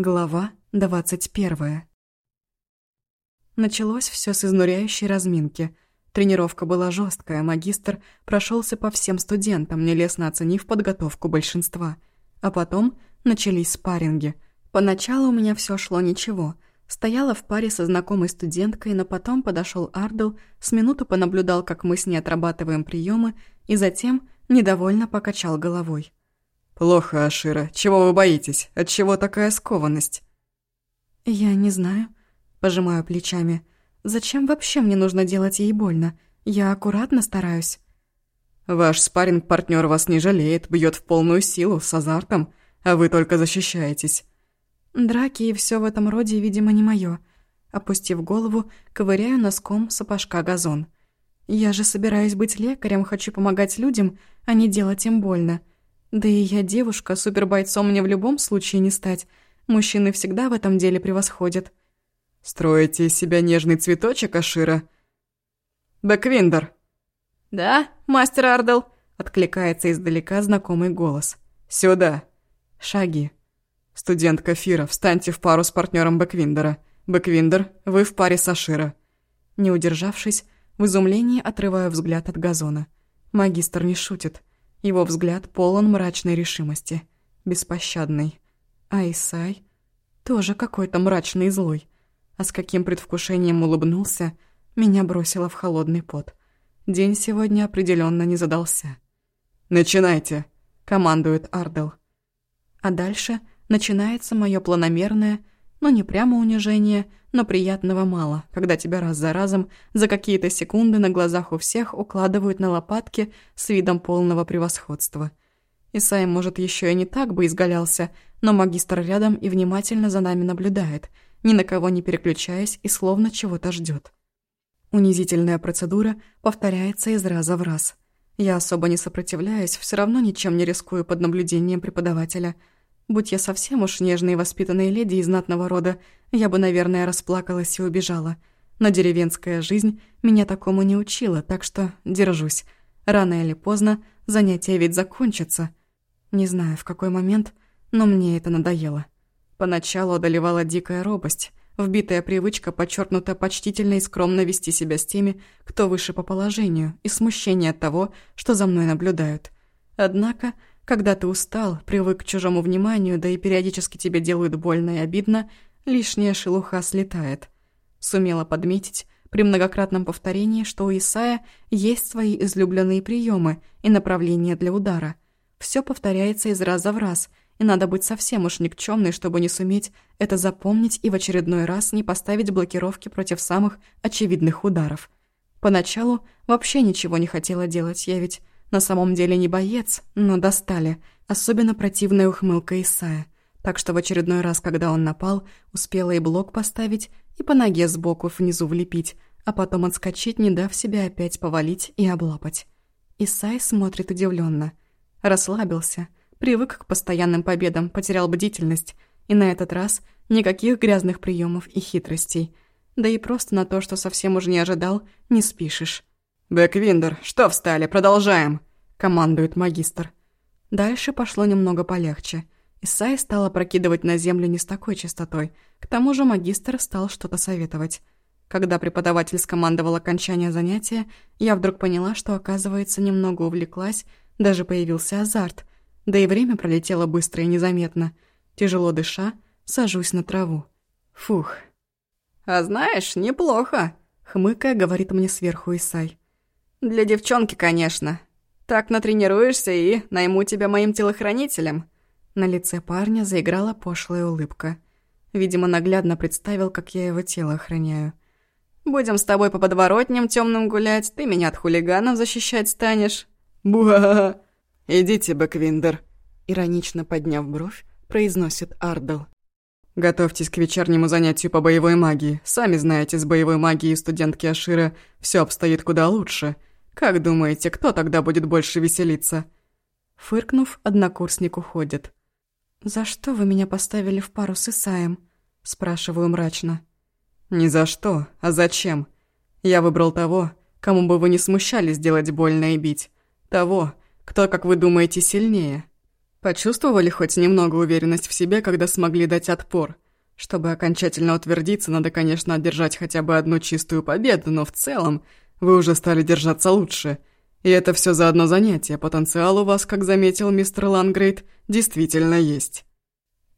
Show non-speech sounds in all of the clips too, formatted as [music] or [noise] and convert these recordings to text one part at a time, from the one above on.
Глава двадцать первая. Началось все с изнуряющей разминки. Тренировка была жесткая, магистр прошелся по всем студентам, нелестно оценив подготовку большинства. А потом начались спарринги. Поначалу у меня все шло ничего. Стояла в паре со знакомой студенткой, но потом подошел Ардл, с минуту понаблюдал, как мы с ней отрабатываем приемы, и затем недовольно покачал головой. «Плохо, Ашира. Чего вы боитесь? От чего такая скованность?» «Я не знаю», — пожимаю плечами. «Зачем вообще мне нужно делать ей больно? Я аккуратно стараюсь». «Ваш спарринг партнер вас не жалеет, бьет в полную силу, с азартом, а вы только защищаетесь». Драки и все в этом роде, видимо, не мое. Опустив голову, ковыряю носком сапожка газон. «Я же собираюсь быть лекарем, хочу помогать людям, а не делать им больно». Да и я девушка, супербойцом мне в любом случае не стать. Мужчины всегда в этом деле превосходят. Строите из себя нежный цветочек, Ашира? Бэквиндер. Да, мастер Ардел? Откликается издалека знакомый голос. Сюда. Шаги. Студентка Фира, встаньте в пару с партнером Бэквиндера. Бэквиндер, вы в паре с Ашира. Не удержавшись, в изумлении отрываю взгляд от газона. Магистр не шутит. Его взгляд полон мрачной решимости, беспощадный. А Исай тоже какой-то мрачный и злой. А с каким предвкушением улыбнулся, меня бросило в холодный пот. День сегодня определенно не задался. «Начинайте!» — командует Ардел. А дальше начинается мое планомерное, но не прямо унижение, но приятного мало, когда тебя раз за разом за какие-то секунды на глазах у всех укладывают на лопатки с видом полного превосходства. Исай, может, еще и не так бы изгалялся, но магистр рядом и внимательно за нами наблюдает, ни на кого не переключаясь и словно чего-то ждет. Унизительная процедура повторяется из раза в раз. Я особо не сопротивляюсь, все равно ничем не рискую под наблюдением преподавателя – Будь я совсем уж нежной и воспитанной леди из знатного рода, я бы, наверное, расплакалась и убежала. Но деревенская жизнь меня такому не учила, так что держусь. Рано или поздно занятия ведь закончатся. Не знаю, в какой момент, но мне это надоело. Поначалу одолевала дикая робость, вбитая привычка подчеркнуто почтительно и скромно вести себя с теми, кто выше по положению, и смущение от того, что за мной наблюдают. Однако когда ты устал, привык к чужому вниманию, да и периодически тебе делают больно и обидно, лишняя шелуха слетает. Сумела подметить при многократном повторении, что у Исая есть свои излюбленные приемы и направления для удара. Все повторяется из раза в раз, и надо быть совсем уж никчемной, чтобы не суметь это запомнить и в очередной раз не поставить блокировки против самых очевидных ударов. Поначалу вообще ничего не хотела делать, я ведь на самом деле не боец, но достали. Особенно противная ухмылка Исая. Так что в очередной раз, когда он напал, успела и блок поставить, и по ноге сбоку внизу влепить, а потом отскочить, не дав себя опять повалить и облапать. Исай смотрит удивленно, Расслабился, привык к постоянным победам, потерял бдительность, и на этот раз никаких грязных приемов и хитростей. Да и просто на то, что совсем уже не ожидал, не спишешь. «Бэквиндер, что встали? Продолжаем!» — командует магистр. Дальше пошло немного полегче. Исай стал опрокидывать на землю не с такой частотой. К тому же магистр стал что-то советовать. Когда преподаватель скомандовал окончание занятия, я вдруг поняла, что, оказывается, немного увлеклась, даже появился азарт. Да и время пролетело быстро и незаметно. Тяжело дыша, сажусь на траву. Фух. «А знаешь, неплохо», — хмыкая, говорит мне сверху Исай. Для девчонки, конечно. Так натренируешься и найму тебя моим телохранителем». На лице парня заиграла пошлая улыбка. Видимо, наглядно представил, как я его тело охраняю. «Будем с тобой по подворотням темным гулять, ты меня от хулиганов защищать станешь». «Буа! Идите, Бэквиндер!» Иронично подняв бровь, произносит Ардел. «Готовьтесь к вечернему занятию по боевой магии. Сами знаете, с боевой магией студентки Ашира все обстоит куда лучше. Как думаете, кто тогда будет больше веселиться?» Фыркнув, однокурсник уходит. «За что вы меня поставили в пару с Исаем?» Спрашиваю мрачно. «Ни за что, а зачем? Я выбрал того, кому бы вы не смущали сделать больно и бить. Того, кто, как вы думаете, сильнее». Почувствовали хоть немного уверенность в себе, когда смогли дать отпор? Чтобы окончательно утвердиться, надо, конечно, одержать хотя бы одну чистую победу, но в целом вы уже стали держаться лучше. И это все за одно занятие. Потенциал у вас, как заметил мистер Лангрейд, действительно есть.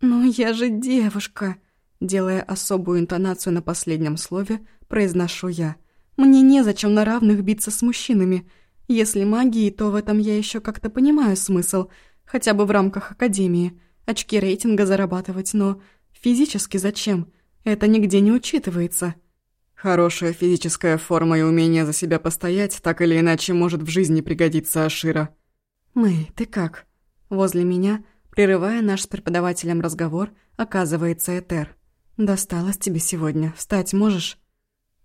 «Ну я же девушка», — делая особую интонацию на последнем слове, произношу я. «Мне незачем на равных биться с мужчинами. Если магии, то в этом я еще как-то понимаю смысл, хотя бы в рамках Академии. Очки рейтинга зарабатывать, но физически зачем? Это нигде не учитывается». Хорошая физическая форма и умение за себя постоять так или иначе может в жизни пригодиться Ашира. «Мэй, ты как?» Возле меня, прерывая наш с преподавателем разговор, оказывается Этер. «Досталось тебе сегодня. Встать можешь?»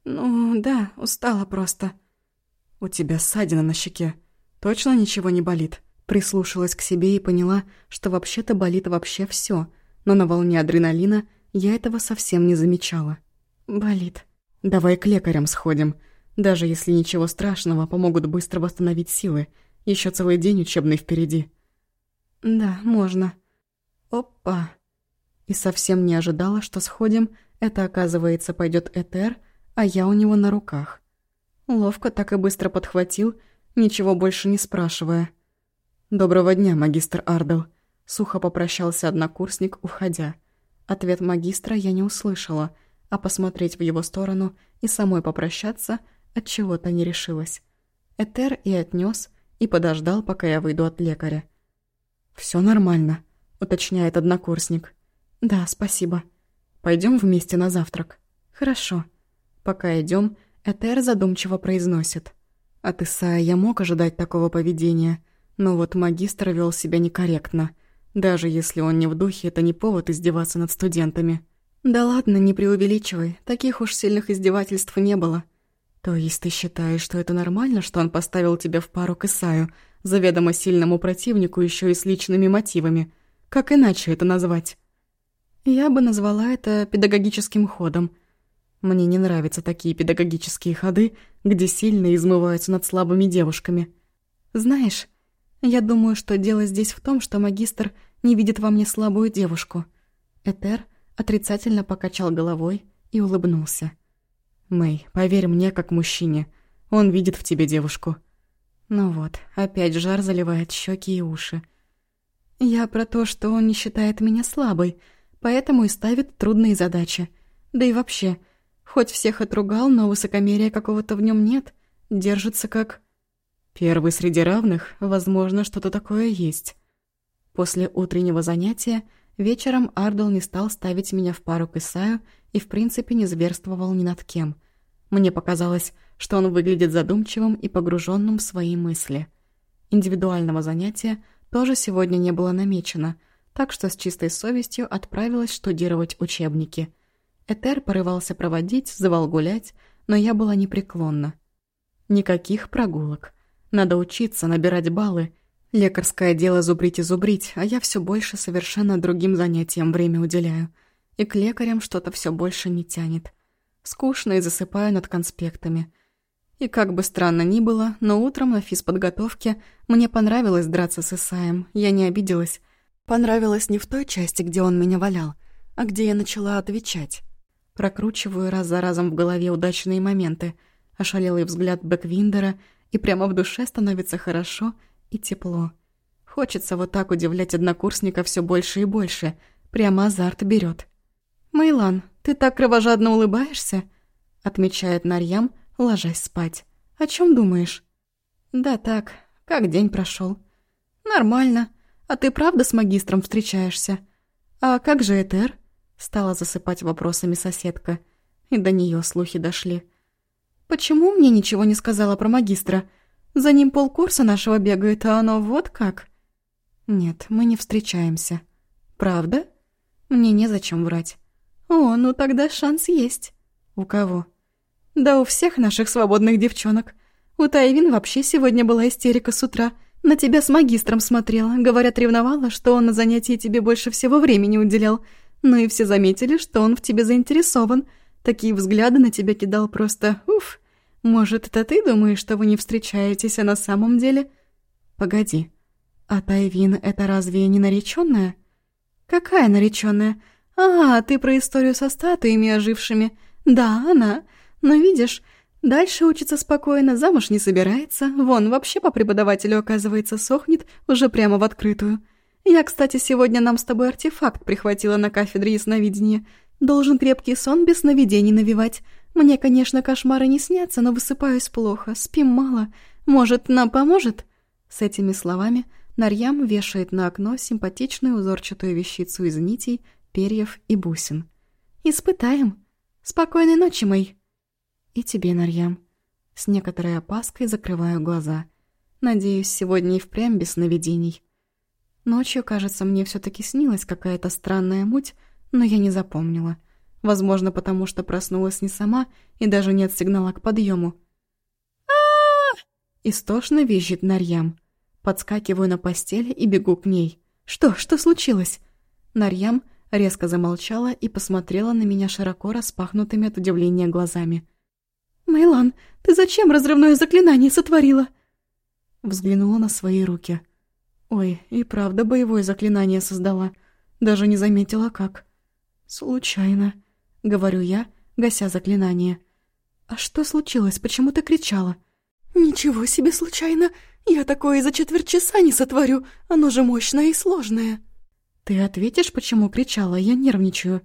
«Ну, да, устала просто». «У тебя ссадина на щеке. Точно ничего не болит?» Прислушалась к себе и поняла, что вообще-то болит вообще все, но на волне адреналина я этого совсем не замечала. «Болит», Давай к лекарям сходим. Даже если ничего страшного, помогут быстро восстановить силы. Еще целый день учебный впереди. Да, можно. Опа. И совсем не ожидала, что сходим. Это, оказывается, пойдет Этер, а я у него на руках. Ловко так и быстро подхватил, ничего больше не спрашивая. «Доброго дня, магистр Ардел», — сухо попрощался однокурсник, уходя. Ответ магистра я не услышала — а посмотреть в его сторону и самой попрощаться от чего-то не решилась. Этер и отнес, и подождал, пока я выйду от лекаря. Все нормально», — уточняет однокурсник. «Да, спасибо. Пойдем вместе на завтрак». «Хорошо». Пока идем, Этер задумчиво произносит. От Исая я мог ожидать такого поведения, но вот магистр вел себя некорректно. Даже если он не в духе, это не повод издеваться над студентами. «Да ладно, не преувеличивай, таких уж сильных издевательств не было». «То есть ты считаешь, что это нормально, что он поставил тебя в пару к Исаю, заведомо сильному противнику еще и с личными мотивами? Как иначе это назвать?» «Я бы назвала это педагогическим ходом. Мне не нравятся такие педагогические ходы, где сильные измываются над слабыми девушками. Знаешь, я думаю, что дело здесь в том, что магистр не видит во мне слабую девушку. Этер — отрицательно покачал головой и улыбнулся. «Мэй, поверь мне как мужчине, он видит в тебе девушку». Ну вот, опять жар заливает щеки и уши. «Я про то, что он не считает меня слабой, поэтому и ставит трудные задачи. Да и вообще, хоть всех отругал, но высокомерия какого-то в нем нет, держится как...» «Первый среди равных, возможно, что-то такое есть». После утреннего занятия Вечером Ардл не стал ставить меня в пару к Исаю и в принципе не зверствовал ни над кем. Мне показалось, что он выглядит задумчивым и погруженным в свои мысли. Индивидуального занятия тоже сегодня не было намечено, так что с чистой совестью отправилась штудировать учебники. Этер порывался проводить, звал гулять, но я была непреклонна. Никаких прогулок. Надо учиться, набирать баллы — Лекарское дело зубрить и зубрить, а я все больше совершенно другим занятиям время уделяю. И к лекарям что-то все больше не тянет. Скучно и засыпаю над конспектами. И как бы странно ни было, но утром на физподготовке мне понравилось драться с Исаем, я не обиделась. Понравилось не в той части, где он меня валял, а где я начала отвечать. Прокручиваю раз за разом в голове удачные моменты, ошалелый взгляд Бэквиндера, и прямо в душе становится хорошо — и тепло. Хочется вот так удивлять однокурсника все больше и больше. Прямо азарт берет. «Мейлан, ты так кровожадно улыбаешься?» Отмечает Нарьям, ложась спать. «О чем думаешь?» «Да так, как день прошел. «Нормально. А ты правда с магистром встречаешься?» «А как же Этер?» Стала засыпать вопросами соседка. И до нее слухи дошли. «Почему мне ничего не сказала про магистра?» За ним полкурса нашего бегает, а оно вот как. Нет, мы не встречаемся. Правда? Мне незачем врать. О, ну тогда шанс есть. У кого? Да у всех наших свободных девчонок. У Тайвин вообще сегодня была истерика с утра. На тебя с магистром смотрела. Говорят, ревновала, что он на занятии тебе больше всего времени уделял. Ну и все заметили, что он в тебе заинтересован. Такие взгляды на тебя кидал просто уф. Может, это ты думаешь, что вы не встречаетесь, а на самом деле... Погоди. «А Тайвин — это разве не нареченная?» «Какая нареченная? А, ты про историю со статуями ожившими. Да, она. Но видишь, дальше учится спокойно, замуж не собирается. Вон, вообще по преподавателю, оказывается, сохнет уже прямо в открытую. Я, кстати, сегодня нам с тобой артефакт прихватила на кафедре ясновидения. Должен крепкий сон без сновидений навевать. Мне, конечно, кошмары не снятся, но высыпаюсь плохо, спим мало. Может, нам поможет?» С этими словами Нарьям вешает на окно симпатичную узорчатую вещицу из нитей, перьев и бусин. «Испытаем. Спокойной ночи, мой!» «И тебе, Нарьям». С некоторой опаской закрываю глаза. Надеюсь, сегодня и впрямь без сновидений. Ночью, кажется, мне все таки снилась какая-то странная муть, но я не запомнила. Возможно, потому что проснулась не сама и даже нет сигнала к подъему. а Истошно визжит Нарьям. Подскакиваю на постели и бегу к ней. «Что? Что случилось?» Нарьям резко замолчала и посмотрела на меня широко распахнутыми от удивления глазами. «Мейлан, ты зачем разрывное заклинание сотворила?» Взглянула на свои руки. «Ой, и правда боевое заклинание создала. Даже не заметила, как». «Случайно», — говорю я, гася заклинание. «А что случилось? Почему ты кричала?» «Ничего себе случайно! Я такое за четверть часа не сотворю, оно же мощное и сложное». «Ты ответишь, почему кричала? Я нервничаю».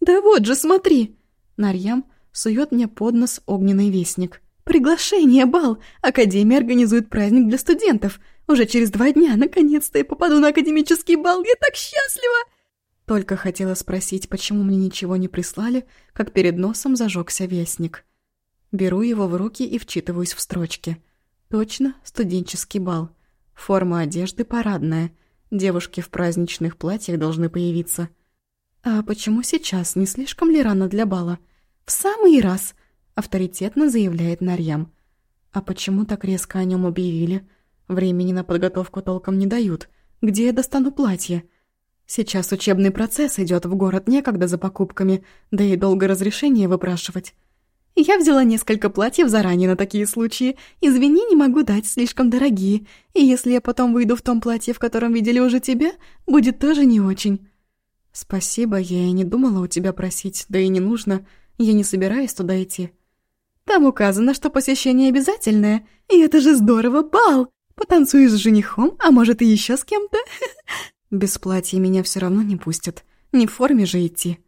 «Да вот же, смотри!» Нарьям сует мне под нос огненный вестник. «Приглашение, бал! Академия организует праздник для студентов. Уже через два дня, наконец-то, я попаду на академический бал. Я так счастлива!» Только хотела спросить, почему мне ничего не прислали, как перед носом зажегся вестник. Беру его в руки и вчитываюсь в строчки. Точно, студенческий бал. Форма одежды парадная. Девушки в праздничных платьях должны появиться. А почему сейчас? Не слишком ли рано для бала? В самый раз, авторитетно заявляет Нарьям. А почему так резко о нем объявили? Времени на подготовку толком не дают. Где я достану платье? Сейчас учебный процесс идет в город, некогда за покупками, да и долго разрешение выпрашивать. Я взяла несколько платьев заранее на такие случаи. Извини, не могу дать, слишком дорогие. И если я потом выйду в том платье, в котором видели уже тебя, будет тоже не очень. Спасибо, я и не думала у тебя просить, да и не нужно. Я не собираюсь туда идти. Там указано, что посещение обязательное. И это же здорово, бал! Потанцуешь с женихом, а может и еще с кем-то. [laughs] Без платья меня все равно не пустят. Не в форме же идти.